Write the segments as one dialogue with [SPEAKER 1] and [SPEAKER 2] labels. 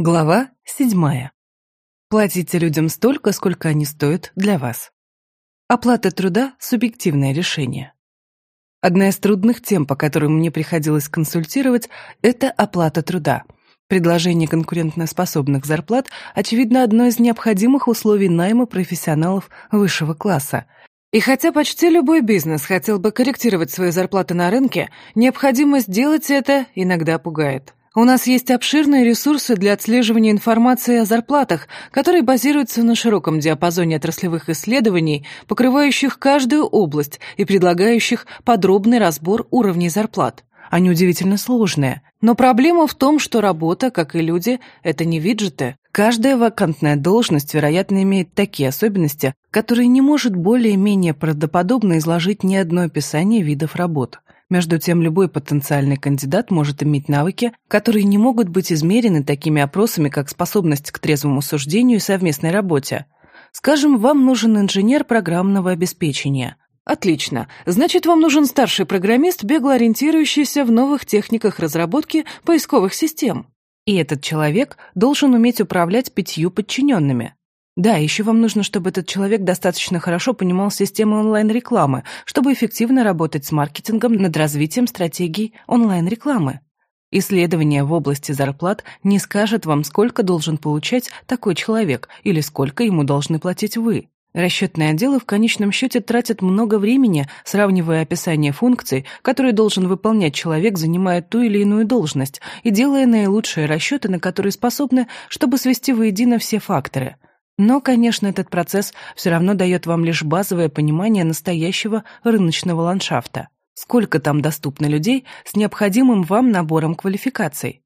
[SPEAKER 1] Глава седьмая. Платите людям столько, сколько они стоят для вас. Оплата труда – субъективное решение. Одна из трудных тем, по которым мне приходилось консультировать, это оплата труда. Предложение конкурентоспособных зарплат, очевидно, одно из необходимых условий найма профессионалов высшего класса. И хотя почти любой бизнес хотел бы корректировать свои зарплаты на рынке, необходимость делать это иногда пугает. У нас есть обширные ресурсы для отслеживания информации о зарплатах, которые базируются на широком диапазоне отраслевых исследований, покрывающих каждую область и предлагающих подробный разбор уровней зарплат. Они удивительно сложные. Но проблема в том, что работа, как и люди, это не виджеты. Каждая вакантная должность, вероятно, имеет такие особенности, которые не может более-менее правдоподобно изложить ни одно описание видов работ. Между тем, любой потенциальный кандидат может иметь навыки, которые не могут быть измерены такими опросами, как способность к трезвому суждению и совместной работе. Скажем, вам нужен инженер программного обеспечения. Отлично. Значит, вам нужен старший программист, бегло ориентирующийся в новых техниках разработки поисковых систем. И этот человек должен уметь управлять пятью подчиненными. Да, еще вам нужно, чтобы этот человек достаточно хорошо понимал систему онлайн-рекламы, чтобы эффективно работать с маркетингом над развитием стратегий онлайн-рекламы. Исследование в области зарплат не скажет вам, сколько должен получать такой человек или сколько ему должны платить вы. Расчетные отделы в конечном счете тратят много времени, сравнивая описание функций, которые должен выполнять человек, занимая ту или иную должность, и делая наилучшие расчеты, на которые способны, чтобы свести воедино все факторы – но, конечно, этот процесс все равно дает вам лишь базовое понимание настоящего рыночного ландшафта. Сколько там доступно людей с необходимым вам набором квалификаций?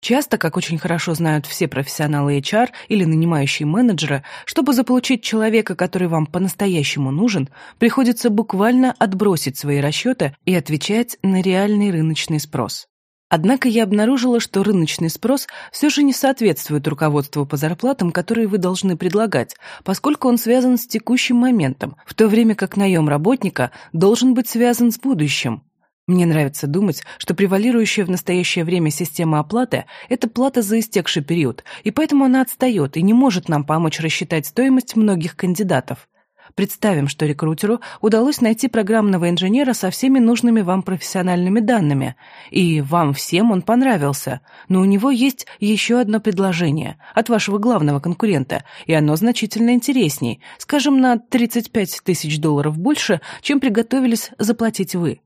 [SPEAKER 1] Часто, как очень хорошо знают все профессионалы HR или нанимающие менеджеры, чтобы заполучить человека, который вам по-настоящему нужен, приходится буквально отбросить свои расчеты и отвечать на реальный рыночный спрос. Однако я обнаружила, что рыночный спрос все же не соответствует руководству по зарплатам, которые вы должны предлагать, поскольку он связан с текущим моментом, в то время как наем работника должен быть связан с будущим. Мне нравится думать, что превалирующая в настоящее время система оплаты – это плата за истекший период, и поэтому она отстает и не может нам помочь рассчитать стоимость многих кандидатов. Представим, что рекрутеру удалось найти программного инженера со всеми нужными вам профессиональными данными, и вам всем он понравился, но у него есть еще одно предложение от вашего главного конкурента, и оно значительно интересней, скажем, на 35 тысяч долларов больше, чем приготовились заплатить вы.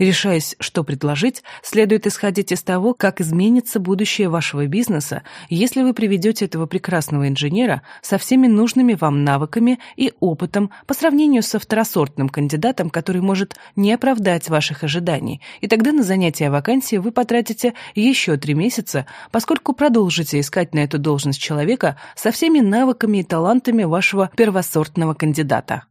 [SPEAKER 1] Решаясь, что предложить, следует исходить из того, как изменится будущее вашего бизнеса, если вы приведете этого прекрасного инженера со всеми нужными вам навыками и опытом по сравнению со второсортным кандидатом, который может не оправдать ваших ожиданий, и тогда на занятие вакансии вы потратите еще три месяца, поскольку продолжите искать на эту должность человека со всеми навыками и талантами вашего первосортного кандидата.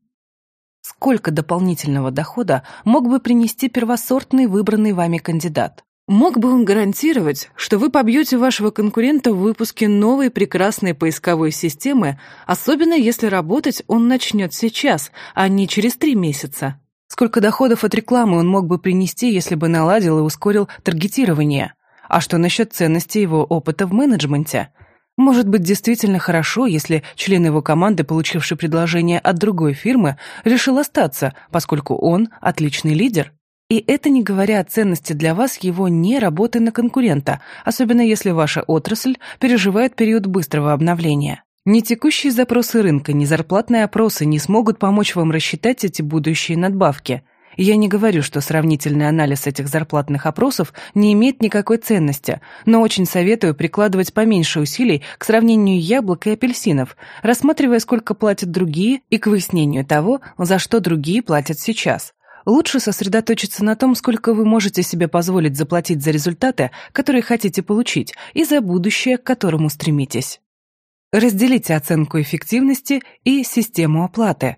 [SPEAKER 1] Сколько дополнительного дохода мог бы принести первосортный выбранный вами кандидат? Мог бы он гарантировать, что вы побьете вашего конкурента в выпуске новой прекрасной поисковой системы, особенно если работать он начнет сейчас, а не через три месяца? Сколько доходов от рекламы он мог бы принести, если бы наладил и ускорил таргетирование? А что насчет ценности его опыта в менеджменте? Может быть, действительно хорошо, если член его команды, получивший предложение от другой фирмы, решил остаться, поскольку он отличный лидер. И это не говоря о ценности для вас его не работы на конкурента, особенно если ваша отрасль переживает период быстрого обновления. Ни текущие запросы рынка, ни зарплатные опросы не смогут помочь вам рассчитать эти будущие надбавки. Я не говорю, что сравнительный анализ этих зарплатных опросов не имеет никакой ценности, но очень советую прикладывать поменьше усилий к сравнению яблок и апельсинов, рассматривая, сколько платят другие, и к выяснению того, за что другие платят сейчас. Лучше сосредоточиться на том, сколько вы можете себе позволить заплатить за результаты, которые хотите получить, и за будущее, к которому стремитесь. Разделите оценку эффективности и систему оплаты.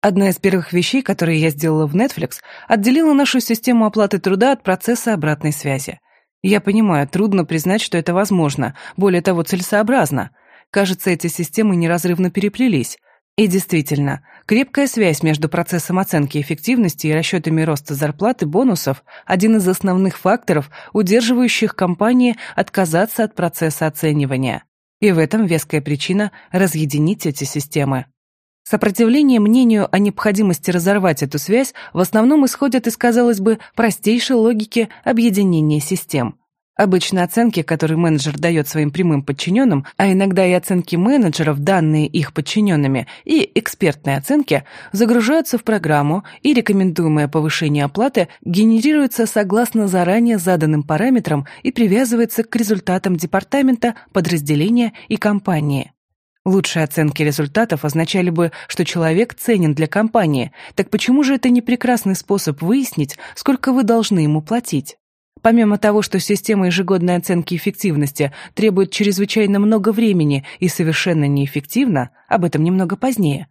[SPEAKER 1] Одна из первых вещей, которые я сделала в Netflix, отделила нашу систему оплаты труда от процесса обратной связи. Я понимаю, трудно признать, что это возможно, более того, целесообразно. Кажется, эти системы неразрывно переплелись. И действительно, крепкая связь между процессом оценки эффективности и расчетами роста зарплат и бонусов – один из основных факторов, удерживающих компании отказаться от процесса оценивания. И в этом веская причина разъединить эти системы. Сопротивление мнению о необходимости разорвать эту связь в основном исходит из, казалось бы, простейшей логики объединения систем – Обычно оценки, которые менеджер дает своим прямым подчиненным, а иногда и оценки менеджеров, данные их подчиненными, и экспертные оценки, загружаются в программу, и рекомендуемое повышение оплаты генерируется согласно заранее заданным параметрам и привязывается к результатам департамента, подразделения и компании. Лучшие оценки результатов означали бы, что человек ценен для компании, так почему же это не прекрасный способ выяснить, сколько вы должны ему платить? Помимо того, что система ежегодной оценки эффективности требует чрезвычайно много времени и совершенно неэффективна, об этом немного позднее,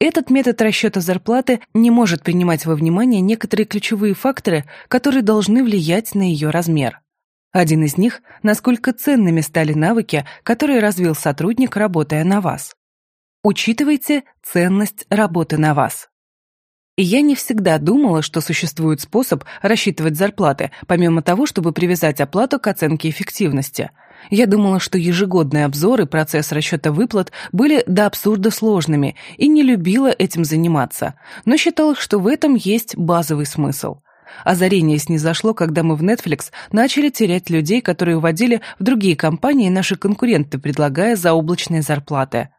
[SPEAKER 1] этот метод расчета зарплаты не может принимать во внимание некоторые ключевые факторы, которые должны влиять на ее размер. Один из них – насколько ценными стали навыки, которые развил сотрудник, работая на вас. Учитывайте ценность работы на вас. И я не всегда думала, что существует способ рассчитывать зарплаты, помимо того, чтобы привязать оплату к оценке эффективности. Я думала, что ежегодные обзоры, процесс расчета выплат были до абсурда сложными и не любила этим заниматься, но считала, что в этом есть базовый смысл. Озарение снизошло, когда мы в Netflix начали терять людей, которые уводили в другие компании наши конкуренты, предлагая заоблачные зарплаты.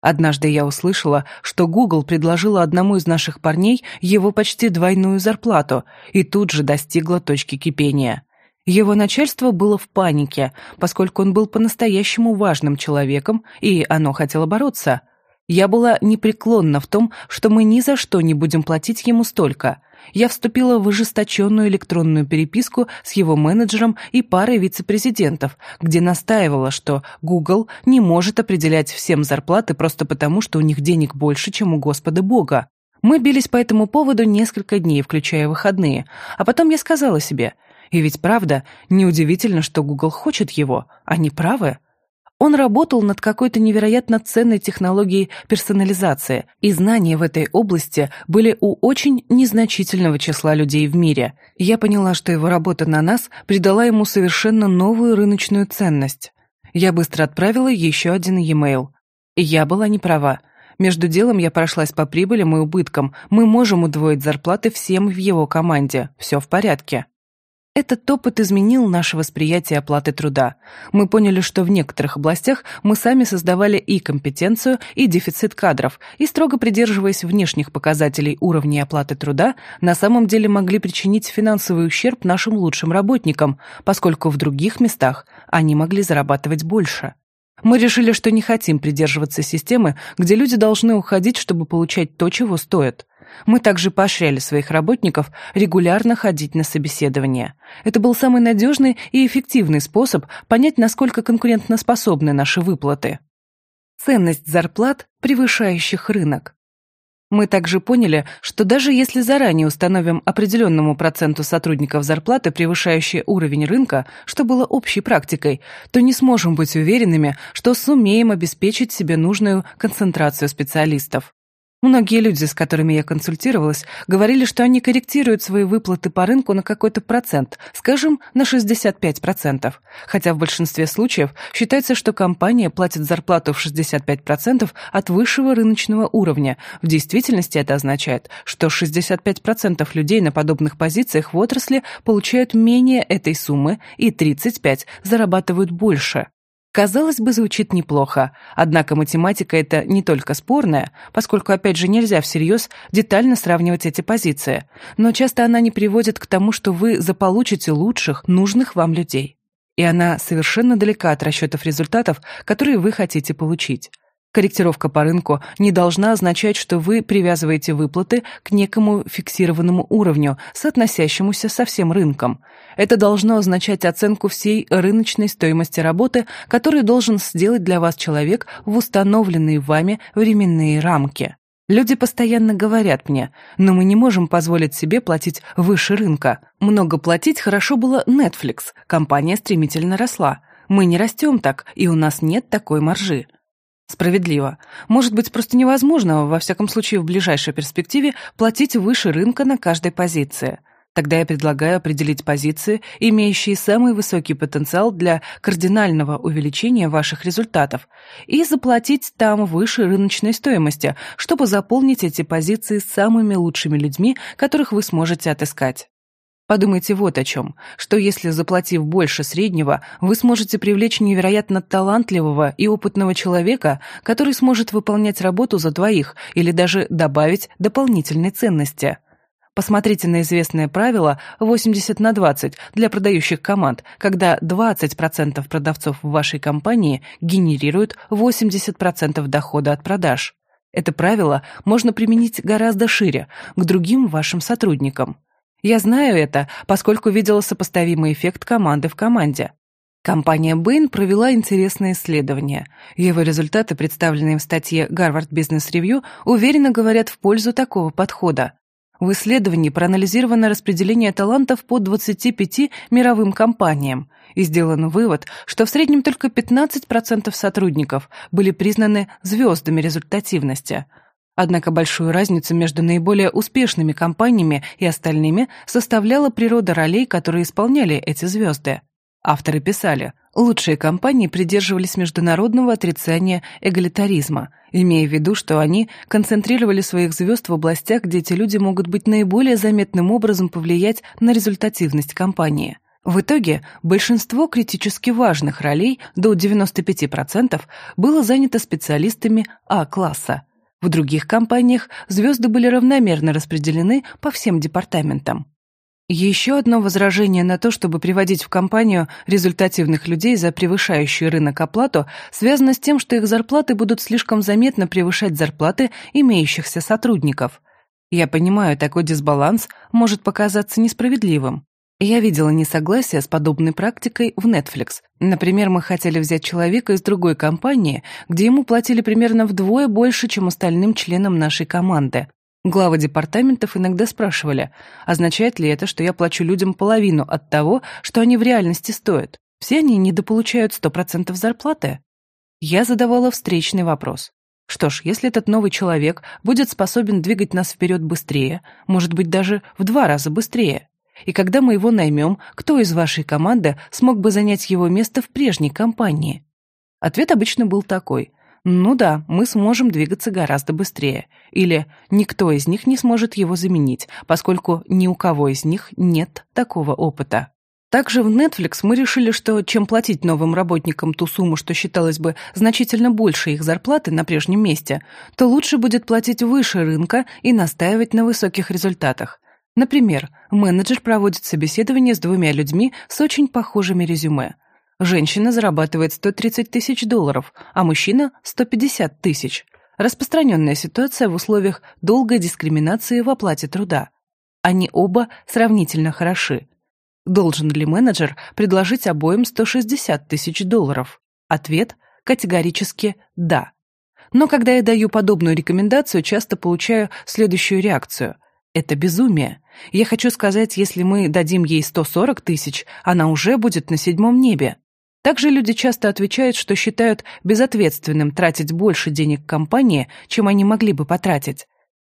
[SPEAKER 1] Однажды я услышала, что Google предложила одному из наших парней его почти двойную зарплату и тут же достигла точки кипения. Его начальство было в панике, поскольку он был по-настоящему важным человеком, и оно хотело бороться. Я была непреклонна в том, что мы ни за что не будем платить ему столько, я вступила в ожесточенную электронную переписку с его менеджером и парой вице-президентов, где настаивала, что Google не может определять всем зарплаты просто потому, что у них денег больше, чем у Господа Бога. Мы бились по этому поводу несколько дней, включая выходные, а потом я сказала себе, и ведь правда, неудивительно, что Google хочет его, они правы. Он работал над какой-то невероятно ценной технологией персонализации, и знания в этой области были у очень незначительного числа людей в мире. Я поняла, что его работа на нас придала ему совершенно новую рыночную ценность. Я быстро отправила еще один e-mail. Я была не права. Между делом я прошлась по прибылям и убыткам. Мы можем удвоить зарплаты всем в его команде. Все в порядке. Этот опыт изменил наше восприятие оплаты труда. Мы поняли, что в некоторых областях мы сами создавали и компетенцию, и дефицит кадров, и строго придерживаясь внешних показателей уровня оплаты труда, на самом деле могли причинить финансовый ущерб нашим лучшим работникам, поскольку в других местах они могли зарабатывать больше. Мы решили, что не хотим придерживаться системы, где люди должны уходить, чтобы получать то, чего стоят. Мы также поощряли своих работников регулярно ходить на собеседования. Это был самый надежный и эффективный способ понять, насколько конкурентоспособны наши выплаты. Ценность зарплат, превышающих рынок. Мы также поняли, что даже если заранее установим определенному проценту сотрудников зарплаты, превышающие уровень рынка, что было общей практикой, то не сможем быть уверенными, что сумеем обеспечить себе нужную концентрацию специалистов. Многие люди, с которыми я консультировалась, говорили, что они корректируют свои выплаты по рынку на какой-то процент, скажем, на 65%, хотя в большинстве случаев считается, что компания платит зарплату в 65% от высшего рыночного уровня. В действительности это означает, что 65% людей на подобных позициях в отрасли получают менее этой суммы и 35% зарабатывают больше. Казалось бы, звучит неплохо, однако математика это не только спорная, поскольку, опять же, нельзя всерьез детально сравнивать эти позиции, но часто она не приводит к тому, что вы заполучите лучших, нужных вам людей. И она совершенно далека от расчетов результатов, которые вы хотите получить. Корректировка по рынку не должна означать, что вы привязываете выплаты к некому фиксированному уровню, соотносящемуся со всем рынком. Это должно означать оценку всей рыночной стоимости работы, которую должен сделать для вас человек в установленные вами временные рамки. Люди постоянно говорят мне, но мы не можем позволить себе платить выше рынка. Много платить хорошо было Netflix, компания стремительно росла. Мы не растем так, и у нас нет такой маржи. Справедливо. Может быть, просто невозможно, во всяком случае в ближайшей перспективе, платить выше рынка на каждой позиции. Тогда я предлагаю определить позиции, имеющие самый высокий потенциал для кардинального увеличения ваших результатов, и заплатить там выше рыночной стоимости, чтобы заполнить эти позиции самыми лучшими людьми, которых вы сможете отыскать. Подумайте вот о чем, что если, заплатив больше среднего, вы сможете привлечь невероятно талантливого и опытного человека, который сможет выполнять работу за двоих или даже добавить дополнительной ценности. Посмотрите на известное правило 80 на 20 для продающих команд, когда 20% продавцов в вашей компании генерируют 80% дохода от продаж. Это правило можно применить гораздо шире, к другим вашим сотрудникам. Я знаю это, поскольку видела сопоставимый эффект команды в команде. Компания Bain провела интересное исследование. Его результаты, представленные в статье Harvard Business Review, уверенно говорят в пользу такого подхода. В исследовании проанализировано распределение талантов по 25 мировым компаниям, и сделан вывод, что в среднем только 15% сотрудников были признаны звездами результативности – Однако большую разницу между наиболее успешными компаниями и остальными составляла природа ролей, которые исполняли эти звезды. Авторы писали, лучшие компании придерживались международного отрицания эгалитаризма, имея в виду, что они концентрировали своих звезд в областях, где эти люди могут быть наиболее заметным образом повлиять на результативность компании. В итоге большинство критически важных ролей, до 95%, было занято специалистами А-класса, в других компаниях звезды были равномерно распределены по всем департаментам. Еще одно возражение на то, чтобы приводить в компанию результативных людей за превышающую рынок оплату, связано с тем, что их зарплаты будут слишком заметно превышать зарплаты имеющихся сотрудников. Я понимаю, такой дисбаланс может показаться несправедливым. Я видела несогласие с подобной практикой в Netflix. Например, мы хотели взять человека из другой компании, где ему платили примерно вдвое больше, чем остальным членам нашей команды. Главы департаментов иногда спрашивали, означает ли это, что я плачу людям половину от того, что они в реальности стоят. Все они недополучают 100% зарплаты? Я задавала встречный вопрос. Что ж, если этот новый человек будет способен двигать нас вперед быстрее, может быть, даже в два раза быстрее, и когда мы его наймем, кто из вашей команды смог бы занять его место в прежней компании? Ответ обычно был такой. Ну да, мы сможем двигаться гораздо быстрее. Или никто из них не сможет его заменить, поскольку ни у кого из них нет такого опыта. Также в Netflix мы решили, что чем платить новым работникам ту сумму, что считалось бы значительно больше их зарплаты на прежнем месте, то лучше будет платить выше рынка и настаивать на высоких результатах. Например, менеджер проводит собеседование с двумя людьми с очень похожими резюме. Женщина зарабатывает 130 тысяч долларов, а мужчина – 150 тысяч. Распространенная ситуация в условиях долгой дискриминации в оплате труда. Они оба сравнительно хороши. Должен ли менеджер предложить обоим 160 тысяч долларов? Ответ – категорически «да». Но когда я даю подобную рекомендацию, часто получаю следующую реакцию – это безумие. Я хочу сказать, если мы дадим ей 140 тысяч, она уже будет на седьмом небе. Также люди часто отвечают, что считают безответственным тратить больше денег компании, чем они могли бы потратить.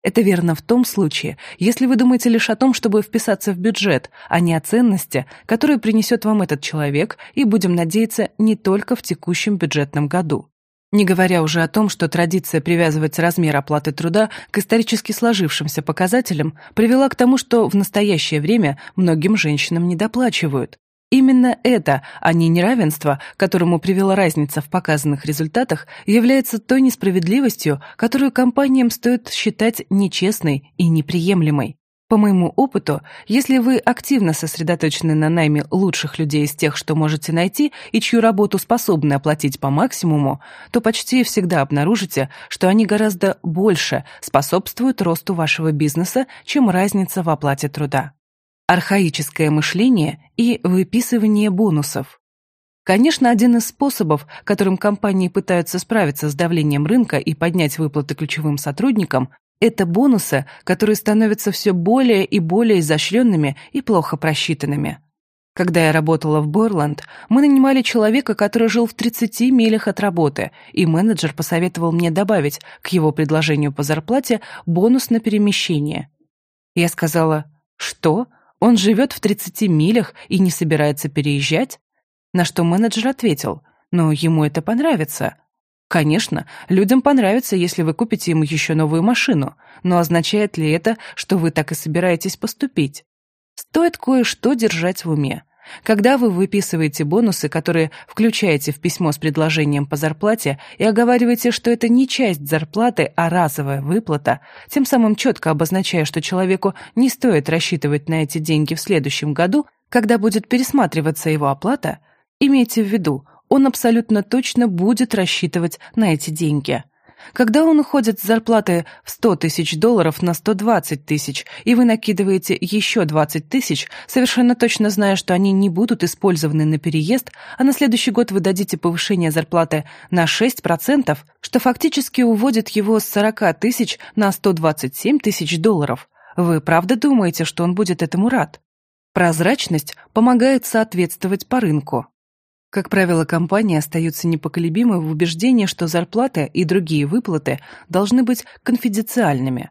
[SPEAKER 1] Это верно в том случае, если вы думаете лишь о том, чтобы вписаться в бюджет, а не о ценности, которую принесет вам этот человек, и, будем надеяться, не только в текущем бюджетном году. Не говоря уже о том, что традиция привязывать размер оплаты труда к исторически сложившимся показателям привела к тому, что в настоящее время многим женщинам недоплачивают. Именно это, а не неравенство, которому привела разница в показанных результатах, является той несправедливостью, которую компаниям стоит считать нечестной и неприемлемой. По моему опыту, если вы активно сосредоточены на найме лучших людей из тех, что можете найти, и чью работу способны оплатить по максимуму, то почти всегда обнаружите, что они гораздо больше способствуют росту вашего бизнеса, чем разница в оплате труда. Архаическое мышление и выписывание бонусов. Конечно, один из способов, которым компании пытаются справиться с давлением рынка и поднять выплаты ключевым сотрудникам, это бонусы, которые становятся все более и более изощренными и плохо просчитанными. Когда я работала в Борланд, мы нанимали человека, который жил в 30 милях от работы, и менеджер посоветовал мне добавить к его предложению по зарплате бонус на перемещение. Я сказала, что? Он живет в 30 милях и не собирается переезжать? На что менеджер ответил, но ему это понравится. Конечно, людям понравится, если вы купите ему еще новую машину, но означает ли это, что вы так и собираетесь поступить? Стоит кое-что держать в уме. Когда вы выписываете бонусы, которые включаете в письмо с предложением по зарплате и оговариваете, что это не часть зарплаты, а разовая выплата, тем самым четко обозначая, что человеку не стоит рассчитывать на эти деньги в следующем году, когда будет пересматриваться его оплата, имейте в виду, он абсолютно точно будет рассчитывать на эти деньги. Когда он уходит с зарплаты в 100 тысяч долларов на 120 тысяч, и вы накидываете еще 20 тысяч, совершенно точно зная, что они не будут использованы на переезд, а на следующий год вы дадите повышение зарплаты на 6%, что фактически уводит его с 40 тысяч на 127 тысяч долларов, вы правда думаете, что он будет этому рад? Прозрачность помогает соответствовать по рынку. Как правило, компании остаются непоколебимы в убеждении, что зарплаты и другие выплаты должны быть конфиденциальными.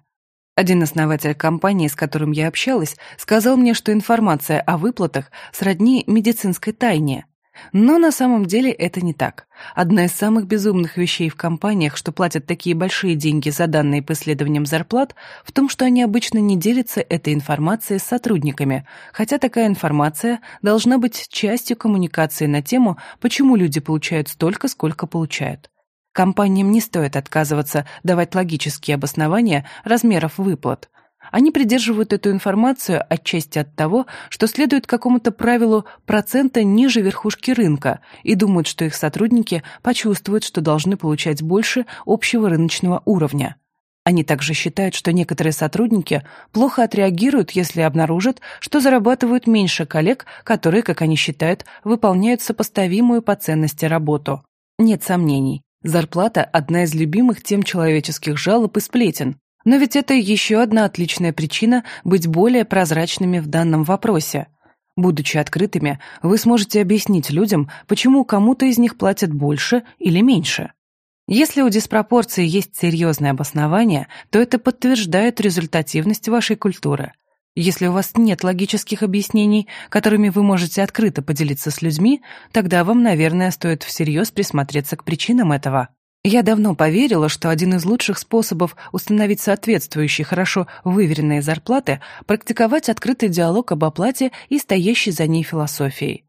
[SPEAKER 1] Один основатель компании, с которым я общалась, сказал мне, что информация о выплатах сродни медицинской тайне – но на самом деле это не так. Одна из самых безумных вещей в компаниях, что платят такие большие деньги за данные по исследованиям зарплат, в том, что они обычно не делятся этой информацией с сотрудниками, хотя такая информация должна быть частью коммуникации на тему, почему люди получают столько, сколько получают. Компаниям не стоит отказываться давать логические обоснования размеров выплат – они придерживают эту информацию отчасти от того, что следует какому-то правилу процента ниже верхушки рынка и думают, что их сотрудники почувствуют, что должны получать больше общего рыночного уровня. Они также считают, что некоторые сотрудники плохо отреагируют, если обнаружат, что зарабатывают меньше коллег, которые, как они считают, выполняют сопоставимую по ценности работу. Нет сомнений, зарплата – одна из любимых тем человеческих жалоб и сплетен, но ведь это еще одна отличная причина быть более прозрачными в данном вопросе. Будучи открытыми, вы сможете объяснить людям, почему кому-то из них платят больше или меньше. Если у диспропорции есть серьезное обоснование, то это подтверждает результативность вашей культуры. Если у вас нет логических объяснений, которыми вы можете открыто поделиться с людьми, тогда вам, наверное, стоит всерьез присмотреться к причинам этого. Я давно поверила, что один из лучших способов установить соответствующие, хорошо выверенные зарплаты – практиковать открытый диалог об оплате и стоящей за ней философией.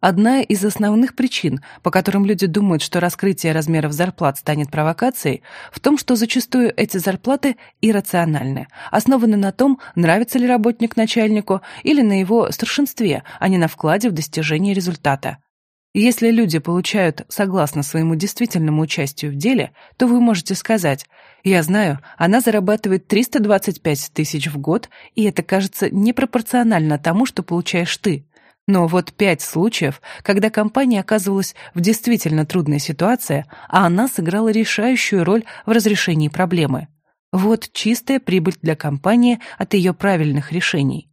[SPEAKER 1] Одна из основных причин, по которым люди думают, что раскрытие размеров зарплат станет провокацией, в том, что зачастую эти зарплаты иррациональны, основаны на том, нравится ли работник начальнику или на его старшинстве, а не на вкладе в достижение результата. Если люди получают согласно своему действительному участию в деле, то вы можете сказать «Я знаю, она зарабатывает 325 тысяч в год, и это кажется непропорционально тому, что получаешь ты». Но вот пять случаев, когда компания оказывалась в действительно трудной ситуации, а она сыграла решающую роль в разрешении проблемы. Вот чистая прибыль для компании от ее правильных решений.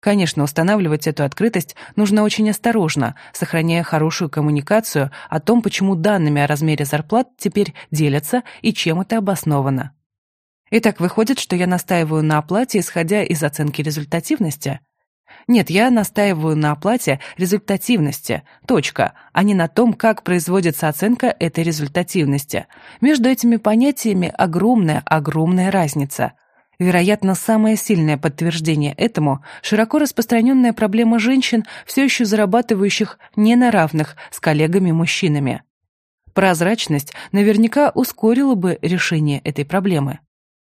[SPEAKER 1] Конечно, устанавливать эту открытость нужно очень осторожно, сохраняя хорошую коммуникацию о том, почему данными о размере зарплат теперь делятся и чем это обосновано. Итак, выходит, что я настаиваю на оплате, исходя из оценки результативности? Нет, я настаиваю на оплате результативности, точка, а не на том, как производится оценка этой результативности. Между этими понятиями огромная-огромная разница. Вероятно, самое сильное подтверждение этому – широко распространенная проблема женщин, все еще зарабатывающих не на равных с коллегами-мужчинами. Прозрачность наверняка ускорила бы решение этой проблемы.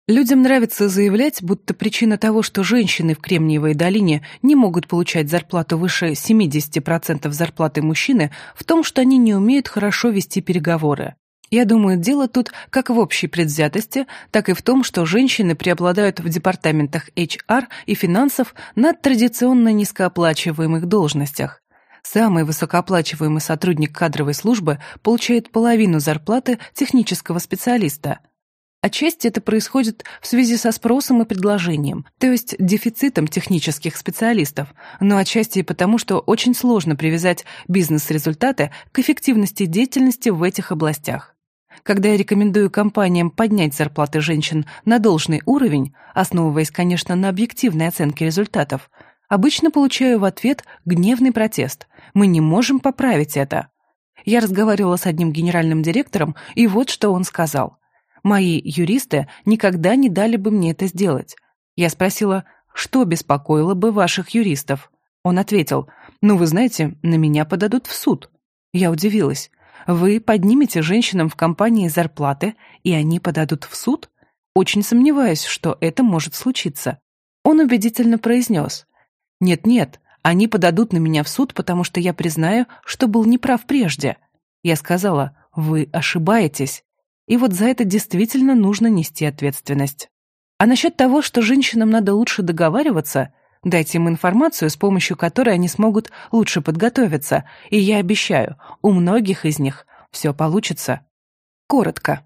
[SPEAKER 1] Людям нравится заявлять, будто причина того, что женщины в Кремниевой долине не могут получать зарплату выше 70% зарплаты мужчины, в том, что они не умеют хорошо вести переговоры. Я думаю, дело тут как в общей предвзятости, так и в том, что женщины преобладают в департаментах HR и финансов над традиционно низкооплачиваемых должностях. Самый высокооплачиваемый сотрудник кадровой службы получает половину зарплаты технического специалиста. Отчасти это происходит в связи со спросом и предложением, то есть дефицитом технических специалистов, но отчасти и потому, что очень сложно привязать бизнес-результаты к эффективности деятельности в этих областях. Когда я рекомендую компаниям поднять зарплаты женщин на должный уровень, основываясь, конечно, на объективной оценке результатов, обычно получаю в ответ гневный протест. Мы не можем поправить это. Я разговаривала с одним генеральным директором, и вот что он сказал. Мои юристы никогда не дали бы мне это сделать. Я спросила, что беспокоило бы ваших юристов? Он ответил, ну, вы знаете, на меня подадут в суд. Я удивилась. Вы поднимете женщинам в компании зарплаты, и они подадут в суд? Очень сомневаюсь, что это может случиться. Он убедительно произнес. Нет-нет, они подадут на меня в суд, потому что я признаю, что был неправ прежде. Я сказала, вы ошибаетесь. И вот за это действительно нужно нести ответственность. А насчет того, что женщинам надо лучше договариваться, дайте им информацию, с помощью которой они смогут лучше подготовиться, и я обещаю, у многих из них все получится. Коротко.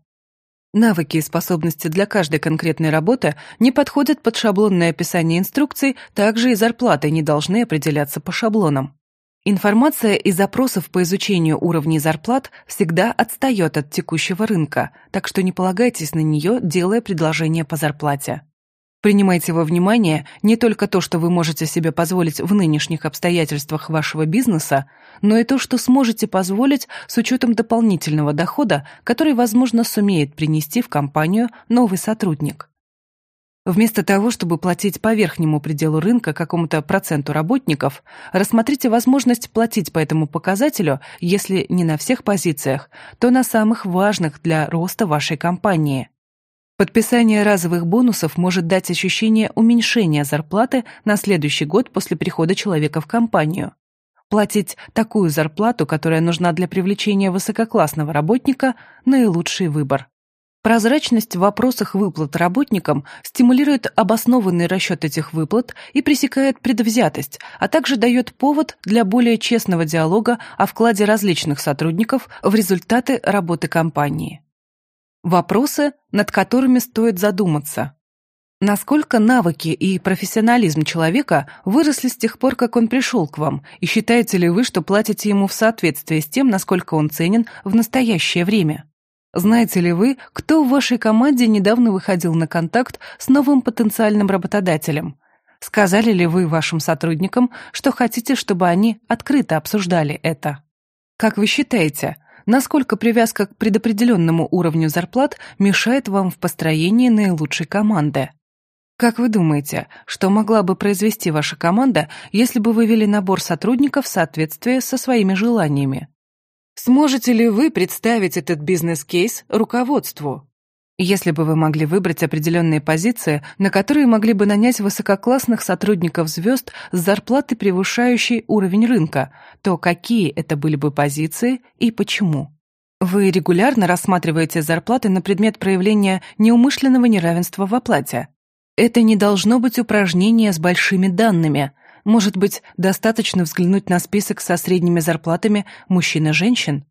[SPEAKER 1] Навыки и способности для каждой конкретной работы не подходят под шаблонное описание инструкций, также и зарплаты не должны определяться по шаблонам. Информация из запросов по изучению уровней зарплат всегда отстает от текущего рынка, так что не полагайтесь на нее, делая предложение по зарплате. Принимайте во внимание не только то, что вы можете себе позволить в нынешних обстоятельствах вашего бизнеса, но и то, что сможете позволить с учетом дополнительного дохода, который, возможно, сумеет принести в компанию новый сотрудник. Вместо того, чтобы платить по верхнему пределу рынка какому-то проценту работников, рассмотрите возможность платить по этому показателю, если не на всех позициях, то на самых важных для роста вашей компании. Подписание разовых бонусов может дать ощущение уменьшения зарплаты на следующий год после прихода человека в компанию. Платить такую зарплату, которая нужна для привлечения высококлассного работника – наилучший выбор. Прозрачность в вопросах выплат работникам стимулирует обоснованный расчет этих выплат и пресекает предвзятость, а также дает повод для более честного диалога о вкладе различных сотрудников в результаты работы компании. Вопросы, над которыми стоит задуматься. Насколько навыки и профессионализм человека выросли с тех пор, как он пришел к вам, и считаете ли вы, что платите ему в соответствии с тем, насколько он ценен в настоящее время? Знаете ли вы, кто в вашей команде недавно выходил на контакт с новым потенциальным работодателем? Сказали ли вы вашим сотрудникам, что хотите, чтобы они открыто обсуждали это? Как вы считаете, насколько привязка к предопределенному уровню зарплат мешает вам в построении наилучшей команды? Как вы думаете, что могла бы произвести ваша команда, если бы вы вели набор сотрудников в соответствии со своими желаниями? Сможете ли вы представить этот бизнес-кейс руководству? Если бы вы могли выбрать определенные позиции, на которые могли бы нанять высококлассных сотрудников звезд с зарплатой, превышающей уровень рынка, то какие это были бы позиции и почему? Вы регулярно рассматриваете зарплаты на предмет проявления неумышленного неравенства в оплате. Это не должно быть упражнение с большими данными, может быть, достаточно взглянуть на список со средними зарплатами мужчин и женщин?